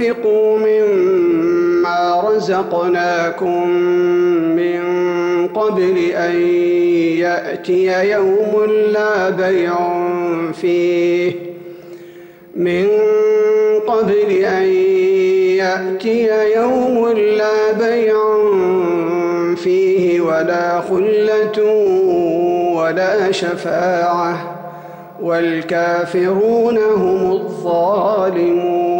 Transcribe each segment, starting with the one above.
أنفقوا مما رزقناكم من قبل أن يأتي يوم لا بيع فيه. من قبل أن يأتي يوم لا بيع فيه ولا خلة ولا شفاعة والكافرون هم الظالمون.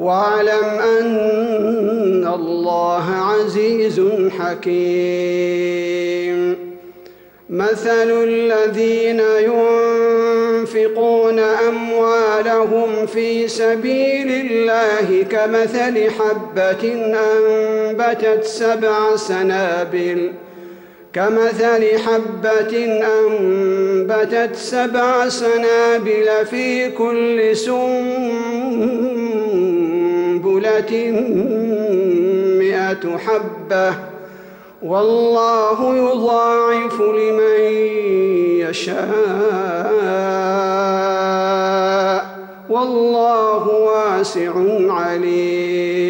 واعلم أن الله عزيز حكيم. مثل الذين ينفقون أموالهم في سبيل الله كمثل حبة أنبتت سبع سنابل. كمثل حبة أنبتت سبع سنابل في كل سنبل سنبلة مئة حبة والله يضاعف لمن يشاء. والله واسع عليم.